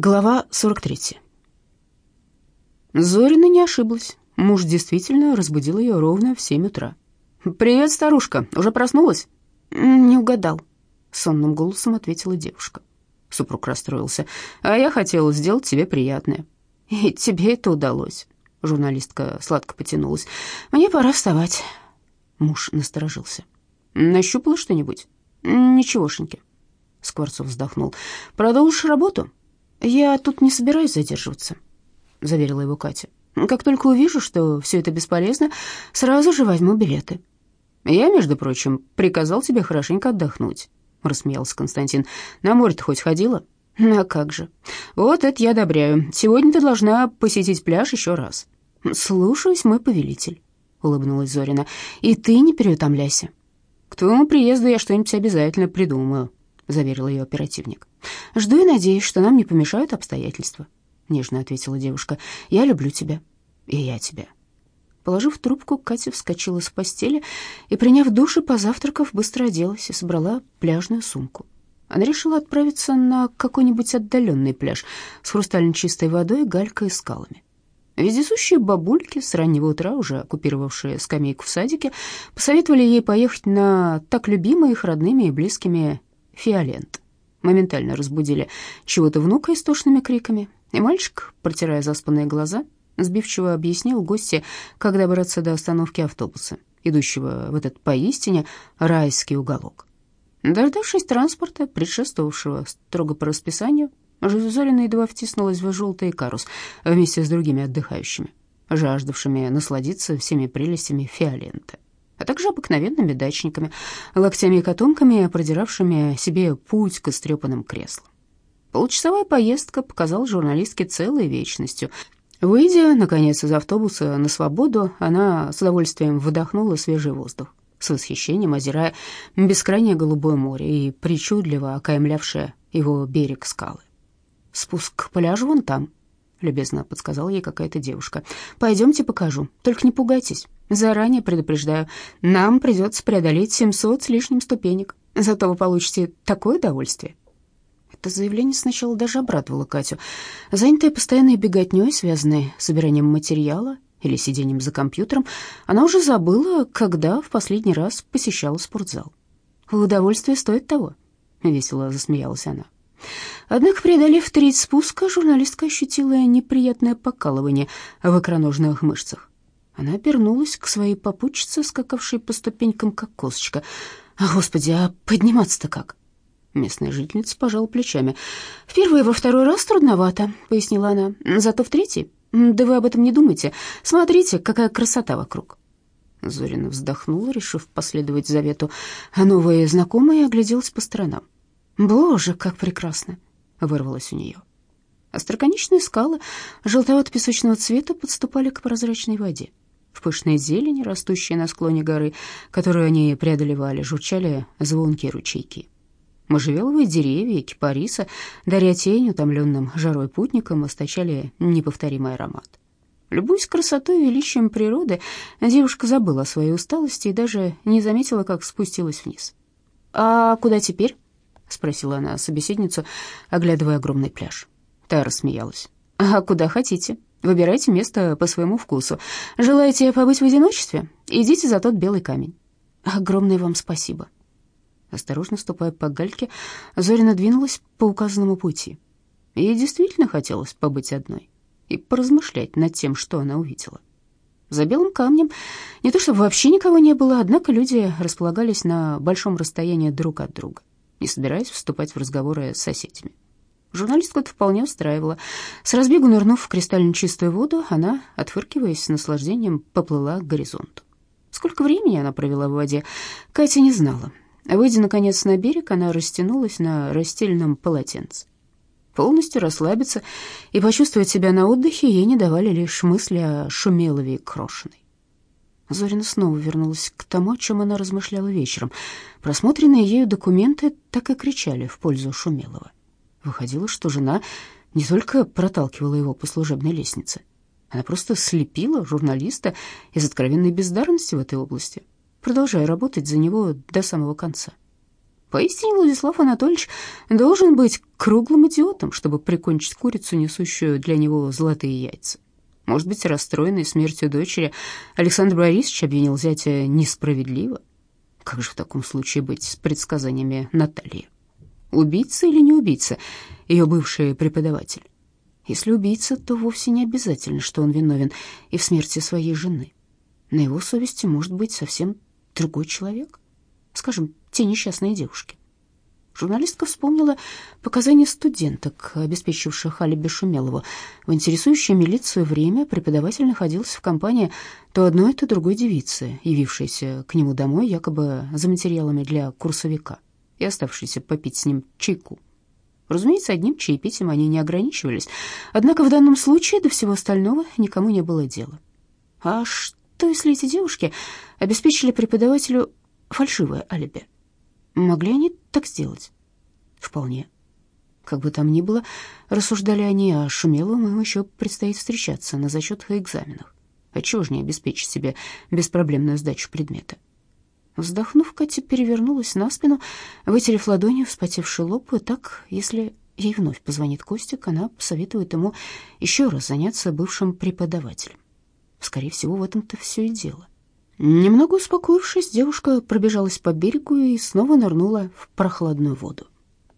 Глава 43. Зорина не ошиблась. Муж действительно разбудил ее ровно в семь утра. «Привет, старушка, уже проснулась?» «Не угадал», — сонным голосом ответила девушка. Супруг расстроился. «А я хотела сделать тебе приятное». «И тебе это удалось». Журналистка сладко потянулась. «Мне пора вставать». Муж насторожился. «Нащупала что-нибудь?» «Ничегошеньки». Скворцов вздохнул. «Продолжишь работу?» «Я тут не собираюсь задерживаться», — заверила его Катя. «Как только увижу, что все это бесполезно, сразу же возьму билеты». «Я, между прочим, приказал тебе хорошенько отдохнуть», — рассмеялся Константин. «На море-то хоть ходила?» «А как же. Вот это я одобряю. Сегодня ты должна посетить пляж еще раз». «Слушаюсь, мой повелитель», — улыбнулась Зорина. «И ты не переутомляйся. К твоему приезду я что-нибудь обязательно придумаю», — заверил ее оперативник. «Жду и надеюсь, что нам не помешают обстоятельства», — нежно ответила девушка. «Я люблю тебя, и я тебя». Положив трубку, Катя вскочила с постели и, приняв душ и позавтракав, быстро оделась и собрала пляжную сумку. Она решила отправиться на какой-нибудь отдаленный пляж с хрустально чистой водой, галькой и скалами. Вездесущие бабульки, с раннего утра уже оккупировавшие скамейку в садике, посоветовали ей поехать на так любимые их родными и близкими Фиолент. Моментально разбудили чего-то внука истошными криками, и мальчик, протирая заспанные глаза, сбивчиво объяснил гости, как добраться до остановки автобуса, идущего в этот поистине райский уголок. Дождавшись транспорта, предшествовавшего строго по расписанию, Зорина едва втиснулась в желтый карус вместе с другими отдыхающими, жаждавшими насладиться всеми прелестями Фиолента а также обыкновенными дачниками, локтями и котомками, продиравшими себе путь к истрепанным креслам. Полчасовая поездка показала журналистке целой вечностью. Выйдя, наконец, из автобуса на свободу, она с удовольствием выдохнула свежий воздух, с восхищением озирая бескрайнее голубое море и причудливо окаймлявшее его берег скалы. «Спуск к пляжу вон там», — любезно подсказала ей какая-то девушка. «Пойдемте покажу, только не пугайтесь». Заранее предупреждаю, нам придется преодолеть 700 с лишним ступенек. Зато вы получите такое удовольствие. Это заявление сначала даже обрадовало Катю. Занятая постоянной беготней, связанной с собиранием материала или сидением за компьютером, она уже забыла, когда в последний раз посещала спортзал. «Удовольствие стоит того», — весело засмеялась она. Однако, преодолев треть спуска, журналистка ощутила неприятное покалывание в икроножных мышцах. Она обернулась к своей попутчице, скакавшей по ступенькам, как косточка. «А, господи, а подниматься-то как?» Местная жительница пожала плечами. «В первый и во второй раз трудновато», — пояснила она. «Зато в третий? Да вы об этом не думайте. Смотрите, какая красота вокруг». Зорина вздохнула, решив последовать завету. А новая знакомая огляделась по сторонам. «Боже, как прекрасно!» — вырвалось у нее. Остроконечные скалы желтовато-песочного цвета подступали к прозрачной воде. В пышной зелени, растущей на склоне горы, которую они преодолевали, журчали звонкие ручейки. Можжевеловые деревья и кипариса, даря тень утомленным жарой путникам, источали неповторимый аромат. Любуясь красотой и величием природы, девушка забыла о своей усталости и даже не заметила, как спустилась вниз. «А куда теперь?» — спросила она собеседницу, оглядывая огромный пляж. Та рассмеялась. «А куда хотите?» Выбирайте место по своему вкусу. Желаете побыть в одиночестве? Идите за тот белый камень. Огромное вам спасибо. Осторожно ступая по гальке, Зорина двинулась по указанному пути. Ей действительно хотелось побыть одной и поразмышлять над тем, что она увидела. За белым камнем не то чтобы вообще никого не было, однако люди располагались на большом расстоянии друг от друга, не собираясь вступать в разговоры с соседями. Журналистку это вполне устраивало. С разбегу нырнув в кристально чистую воду, она, отфыркиваясь с наслаждением, поплыла к горизонту. Сколько времени она провела в воде, Катя не знала. Выйдя, наконец, на берег, она растянулась на расстеленном полотенце. Полностью расслабиться и почувствовать себя на отдыхе ей не давали лишь мысли о Шумелове и Крошиной. Зорина снова вернулась к тому, о чем она размышляла вечером. Просмотренные ею документы так и кричали в пользу Шумелова. Выходило, что жена не только проталкивала его по служебной лестнице, она просто слепила журналиста из откровенной бездарности в этой области, продолжая работать за него до самого конца. Поистине Владислав Анатольевич должен быть круглым идиотом, чтобы прикончить курицу, несущую для него золотые яйца. Может быть, расстроенный смертью дочери, Александр Борисович обвинил зятя несправедливо. Как же в таком случае быть с предсказаниями Натальи? Убийца или не убийца? Ее бывший преподаватель. Если убийца, то вовсе не обязательно, что он виновен и в смерти своей жены. На его совести может быть совсем другой человек. Скажем, те несчастные девушки. Журналистка вспомнила показания студенток, обеспечивших алиби Шумелову. В интересующее милицию время преподаватель находился в компании то одной, то другой девицы, явившейся к нему домой якобы за материалами для курсовика и оставшейся попить с ним чайку. Разумеется, одним чаепитием они не ограничивались, однако в данном случае до всего остального никому не было дела. А что, если эти девушки обеспечили преподавателю фальшивое алиби? Могли они так сделать? Вполне. Как бы там ни было, рассуждали они о Шумеловом, им еще предстоит встречаться на зачетах и экзаменах. Отчего же не обеспечить себе беспроблемную сдачу предмета? Вздохнув, Катя перевернулась на спину, вытерев ладонью вспотевший лоб, и так, если ей вновь позвонит Костик, она посоветует ему еще раз заняться бывшим преподавателем. Скорее всего, в этом-то все и дело. Немного успокоившись, девушка пробежалась по берегу и снова нырнула в прохладную воду.